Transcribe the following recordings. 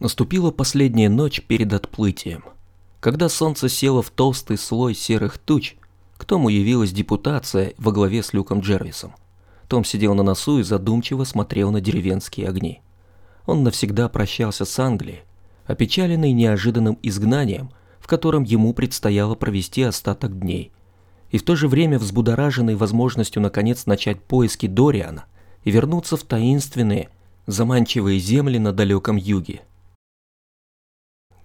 Наступила последняя ночь перед отплытием. Когда солнце село в толстый слой серых туч, к Тому явилась депутация во главе с Люком Джервисом. Том сидел на носу и задумчиво смотрел на деревенские огни. Он навсегда прощался с Англией, опечаленный неожиданным изгнанием, в котором ему предстояло провести остаток дней, и в то же время взбудораженный возможностью наконец начать поиски Дориана и вернуться в таинственные, заманчивые земли на далеком юге.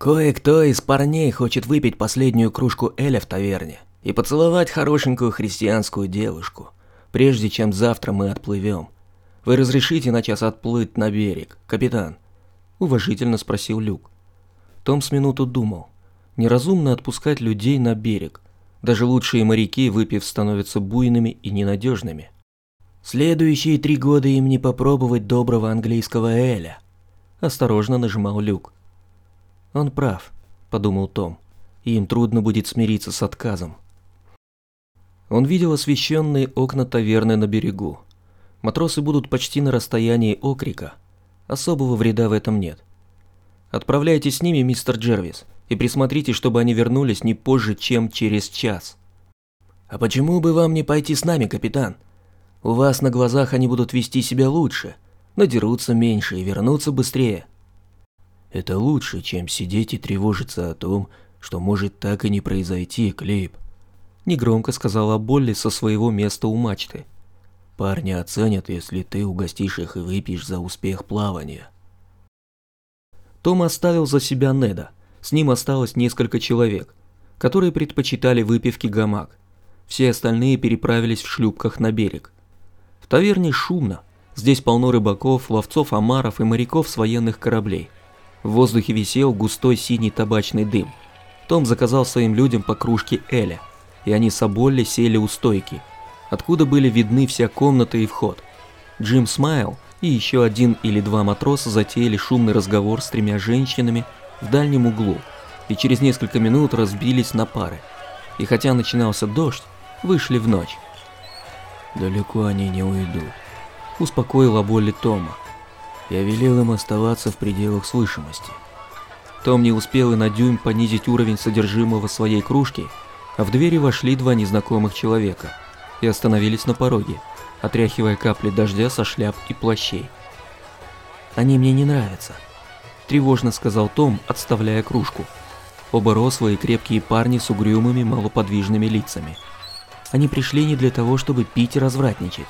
Кое-кто из парней хочет выпить последнюю кружку Эля в таверне и поцеловать хорошенькую христианскую девушку, прежде чем завтра мы отплывем. Вы разрешите на час отплыть на берег, капитан? Уважительно спросил Люк. Том с минуту думал. Неразумно отпускать людей на берег. Даже лучшие моряки, выпив, становятся буйными и ненадежными. Следующие три года им не попробовать доброго английского эля. Осторожно нажимал Люк. Он прав, подумал Том. Им трудно будет смириться с отказом. Он видел освещенные окна таверны на берегу. Матросы будут почти на расстоянии окрика. Особого вреда в этом нет. Отправляйтесь с ними, мистер Джервис, и присмотрите, чтобы они вернулись не позже, чем через час. А почему бы вам не пойти с нами, капитан? У вас на глазах они будут вести себя лучше, надерутся меньше и вернутся быстрее. Это лучше, чем сидеть и тревожиться о том, что может так и не произойти, Клейб. Негромко сказала Болли со своего места у мачты. Парни оценят, если ты угостишь их и выпьешь за успех плавания. Том оставил за себя Неда. С ним осталось несколько человек, которые предпочитали выпивки гамак. Все остальные переправились в шлюпках на берег. В таверне шумно. Здесь полно рыбаков, ловцов омаров и моряков с военных кораблей. В воздухе висел густой синий табачный дым. Том заказал своим людям по кружке Эля, и они с Аболли сели у стойки, откуда были видны вся комната и вход. Джим Смайл и еще один или два матроса затеяли шумный разговор с тремя женщинами в дальнем углу, и через несколько минут разбились на пары. И хотя начинался дождь, вышли в ночь. Далеко они не уйдут. Успокоила Болли Тома. Я велел им оставаться в пределах слышимости. Том не успел и на дюйм понизить уровень содержимого своей кружки, а в двери вошли два незнакомых человека и остановились на пороге, отряхивая капли дождя со шляп и плащей. «Они мне не нравятся», – тревожно сказал Том, отставляя кружку. Оба рослые крепкие парни с угрюмыми малоподвижными лицами – они пришли не для того, чтобы пить и развратничать.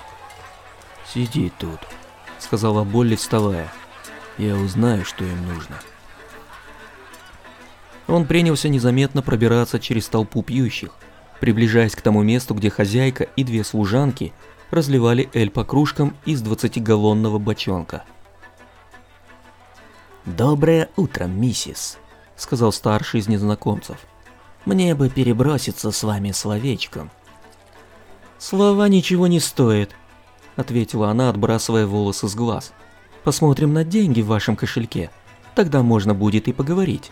«Сиди тут», — сказала Болли, вставая. «Я узнаю, что им нужно». Он принялся незаметно пробираться через толпу пьющих, приближаясь к тому месту, где хозяйка и две служанки разливали эль по кружкам из 20-галлонного бочонка. «Доброе утро, миссис», — сказал старший из незнакомцев. «Мне бы переброситься с вами словечком». «Слова ничего не стоят», — ответила она, отбрасывая волосы с глаз. «Посмотрим на деньги в вашем кошельке. Тогда можно будет и поговорить».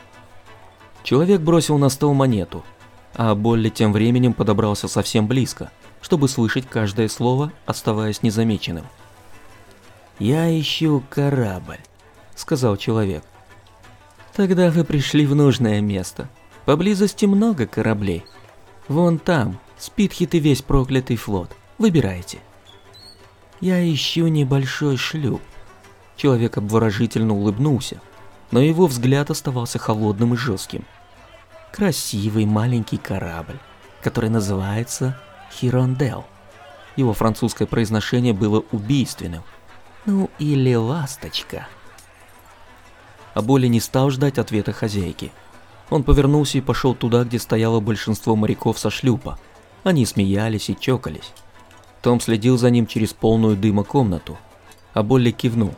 Человек бросил на стол монету, а Болли тем временем подобрался совсем близко, чтобы слышать каждое слово, оставаясь незамеченным. «Я ищу корабль», — сказал человек. «Тогда вы пришли в нужное место. Поблизости много кораблей. Вон там, Спитхит и весь проклятый флот. Выбирайте. Я ищу небольшой шлюп. Человек обворожительно улыбнулся, но его взгляд оставался холодным и жестким. Красивый маленький корабль, который называется Хирондел. Его французское произношение было убийственным. Ну или ласточка. А Боли не стал ждать ответа хозяйки. Он повернулся и пошел туда, где стояло большинство моряков со шлюпа – они смеялись и чокались. Том следил за ним через полную дыма комнату, а Болли кивнул.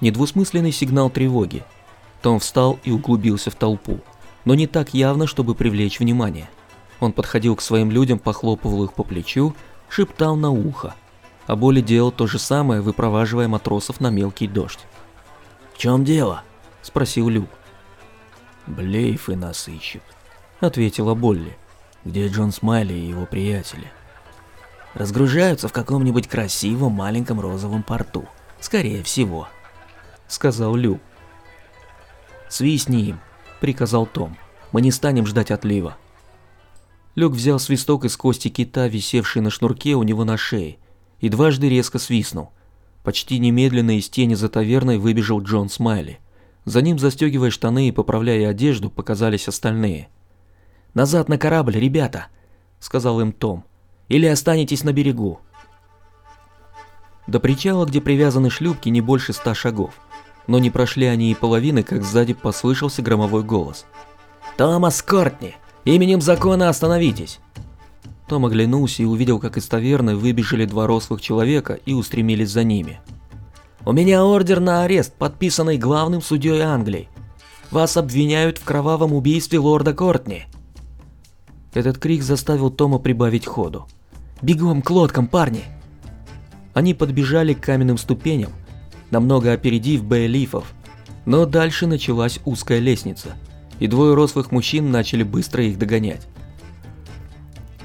Недвусмысленный сигнал тревоги. Том встал и углубился в толпу, но не так явно, чтобы привлечь внимание. Он подходил к своим людям, похлопывал их по плечу, шептал на ухо. А Болли делал то же самое, выпроваживая матросов на мелкий дождь. «В чем дело?» – спросил Люк. «Блейфы нас ищут», – ответила Болли. Где Джон Смайли и его приятели? Разгружаются в каком-нибудь красивом маленьком розовом порту. Скорее всего. Сказал Лю. «Свистни им», – приказал Том. «Мы не станем ждать отлива». Люк взял свисток из кости кита, висевший на шнурке у него на шее, и дважды резко свистнул. Почти немедленно из тени за таверной выбежал Джон Смайли. За ним, застегивая штаны и поправляя одежду, показались остальные. «Назад на корабль, ребята!» – сказал им Том. «Или останетесь на берегу». До причала, где привязаны шлюпки, не больше ста шагов. Но не прошли они и половины, как сзади послышался громовой голос. «Томас Кортни! Именем закона остановитесь!» Том оглянулся и увидел, как из таверны выбежали два рослых человека и устремились за ними. «У меня ордер на арест, подписанный главным судьей Англии. Вас обвиняют в кровавом убийстве лорда Кортни». Этот крик заставил Тома прибавить ходу. «Бегом к лодкам, парни!» Они подбежали к каменным ступеням, намного опередив бейлифов, но дальше началась узкая лестница – и двое рослых мужчин начали быстро их догонять.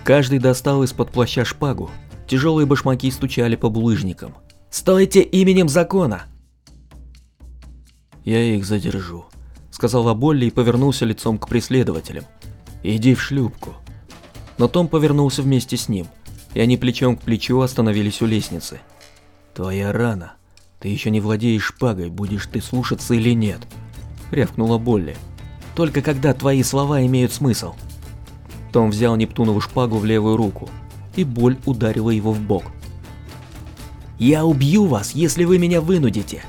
Каждый достал из-под плаща шпагу, тяжелые башмаки стучали по булыжникам. «Стойте именем закона!» «Я их задержу», — сказал Аболли и повернулся лицом к преследователям. «Иди в шлюпку». Но Том повернулся вместе с ним, и они плечом к плечу остановились у лестницы. «Твоя рана. Ты еще не владеешь шпагой, будешь ты слушаться или нет?» — рявкнула Болли только когда твои слова имеют смысл. Том взял Нептунову шпагу в левую руку, и боль ударила его в бок. «Я убью вас, если вы меня вынудите!»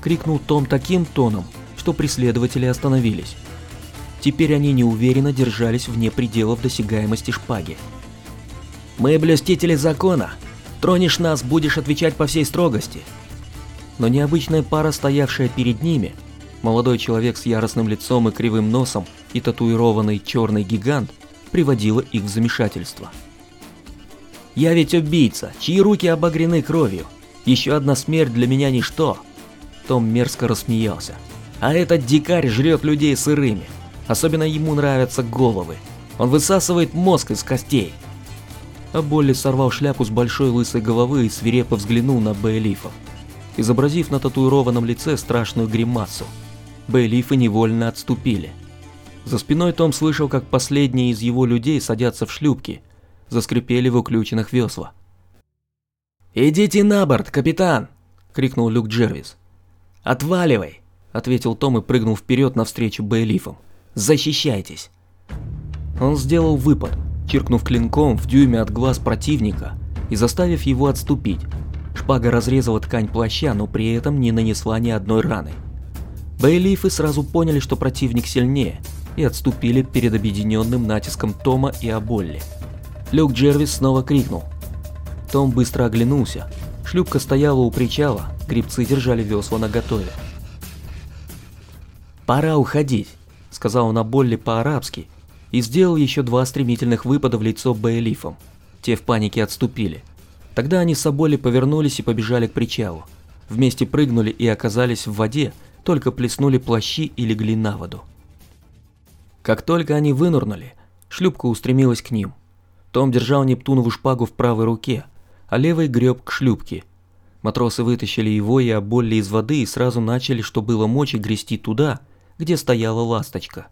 Крикнул Том таким тоном, что преследователи остановились. Теперь они неуверенно держались вне пределов досягаемости шпаги. «Мы блюстители закона. Тронешь нас, будешь отвечать по всей строгости». Но необычная пара, стоявшая перед ними, Молодой человек с яростным лицом и кривым носом и татуированный черный гигант приводило их в замешательство. «Я ведь убийца, чьи руки обогрены кровью. Еще одна смерть для меня ничто». Том мерзко рассмеялся. «А этот дикарь жрет людей сырыми. Особенно ему нравятся головы. Он высасывает мозг из костей». А Болли сорвал шляпу с большой лысой головы и свирепо взглянул на Бейлифа, изобразив на татуированном лице страшную гримасу. Бейлифы невольно отступили. За спиной Том слышал, как последние из его людей садятся в шлюпки, заскрипели в уключенных весла. «Идите на борт, капитан!» – крикнул Люк Джервис. «Отваливай!» – ответил Том и прыгнул вперед навстречу Бейлифам. «Защищайтесь!» Он сделал выпад, чиркнув клинком в дюйме от глаз противника и заставив его отступить. Шпага разрезала ткань плаща, но при этом не нанесла ни одной раны. Бейлифы сразу поняли, что противник сильнее, и отступили перед объединенным натиском Тома и Аболли. Люк Джервис снова крикнул. Том быстро оглянулся. Шлюпка стояла у причала, грибцы держали весла наготове. «Пора уходить», — сказал он Аболли по-арабски, и сделал еще два стремительных выпада в лицо Бейлифам. Те в панике отступили. Тогда они с Аболли повернулись и побежали к причалу. Вместе прыгнули и оказались в воде, только плеснули плащи и легли на воду. Как только они вынырнули, шлюпка устремилась к ним. Том держал Нептунову шпагу в правой руке, а левой греб к шлюпке. Матросы вытащили его и оболли из воды и сразу начали, что было мочи, грести туда, где стояла ласточка.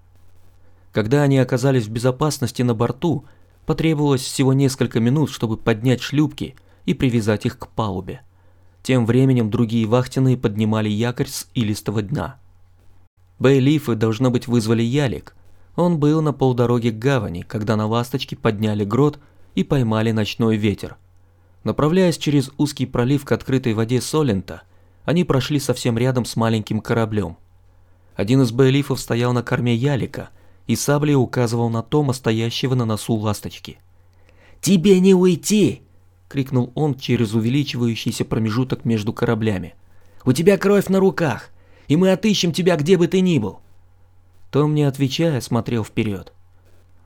Когда они оказались в безопасности на борту, потребовалось всего несколько минут, чтобы поднять шлюпки и привязать их к палубе. Тем временем другие вахтенные поднимали якорь с илистого дна. Бейлифы, должно быть, вызвали ялик. Он был на полдороге к гавани, когда на ласточке подняли грот и поймали ночной ветер. Направляясь через узкий пролив к открытой воде Солента, они прошли совсем рядом с маленьким кораблем. Один из бейлифов стоял на корме ялика и саблей указывал на Тома, стоящего на носу ласточки. «Тебе не уйти!» крикнул он через увеличивающийся промежуток между кораблями. У тебя кровь на руках, и мы отыщем тебя где бы ты ни был. Том, не отвечая, смотрел вперед.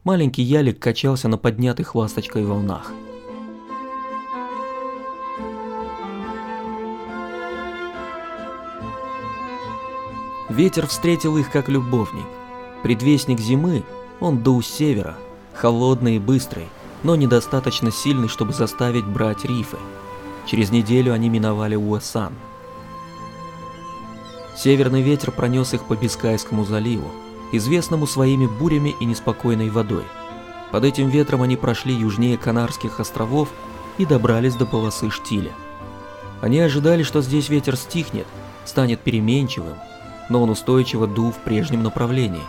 Маленький ялик качался на поднятых ласточкой волнах. Ветер встретил их как любовник. Предвестник зимы, он дул с севера, холодный и быстрый, но недостаточно сильный, чтобы заставить брать рифы. Через неделю они миновали Уэсан. Северный ветер пронес их по Бискайскому заливу, известному своими бурями и неспокойной водой. Под этим ветром они прошли южнее Канарских островов и добрались до полосы штиля. Они ожидали, что здесь ветер стихнет, станет переменчивым, но он устойчиво дул в прежнем направлении.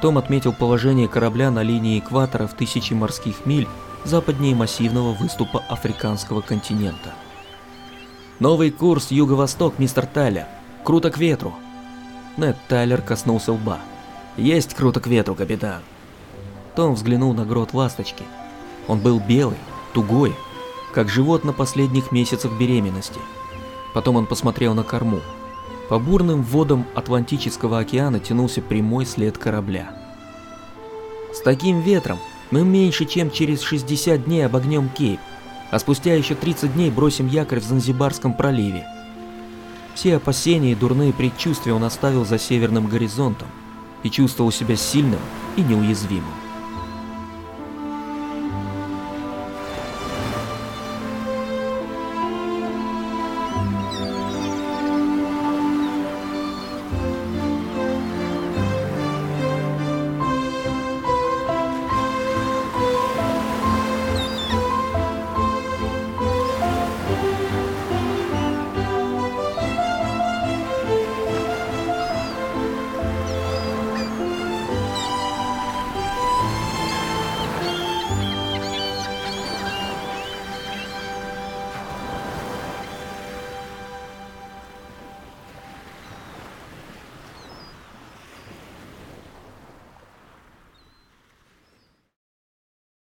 Том отметил положение корабля на линии экватора в тысячи морских миль западнее массивного выступа африканского континента. «Новый курс юго-восток, мистер Тайлер. Круто к ветру!» Нед Тайлер коснулся лба. «Есть круто к ветру, капитан!» Том взглянул на грот ласточки. Он был белый, тугой, как живот на последних месяцах беременности. Потом он посмотрел на корму. По бурным водам Атлантического океана тянулся прямой след корабля. С таким ветром мы меньше чем через 60 дней обогнем Кейп, а спустя еще 30 дней бросим якорь в Занзибарском проливе. Все опасения и дурные предчувствия он оставил за северным горизонтом и чувствовал себя сильным и неуязвимым.